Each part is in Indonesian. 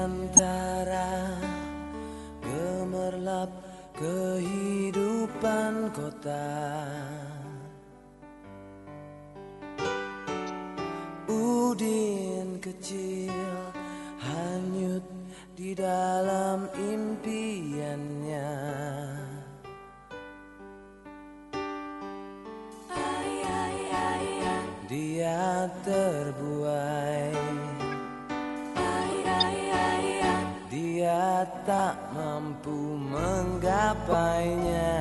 antara gemerlap kehidupan kota. Udin kecil hanyut di dalam impiannya. Dia terbuai tak mampu menggapainya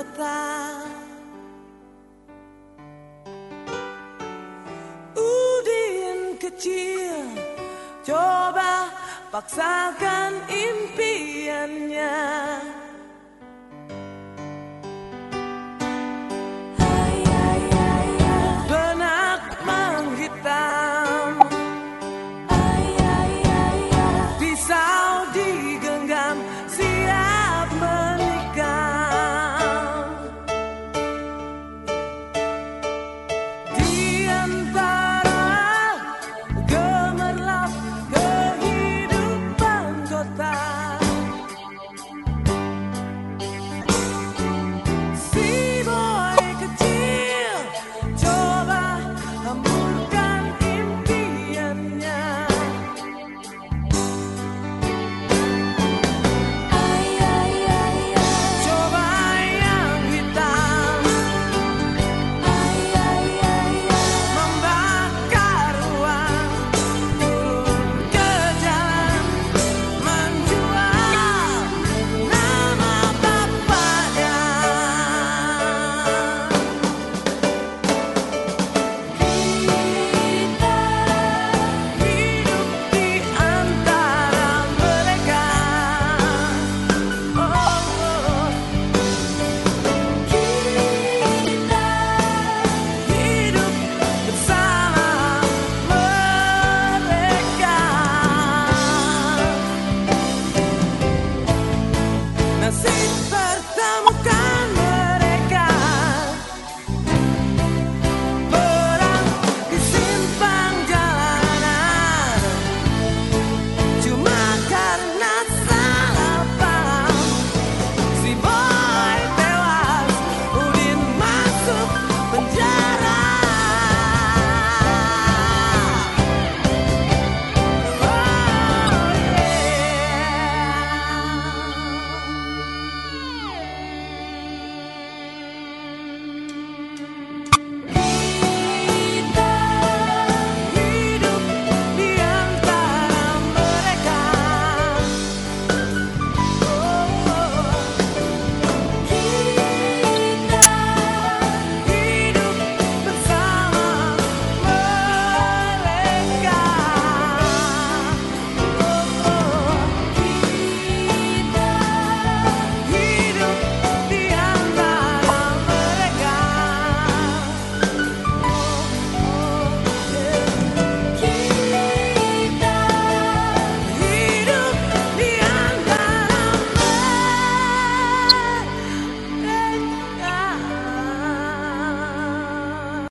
kota. Udin kecil coba paksakan impiannya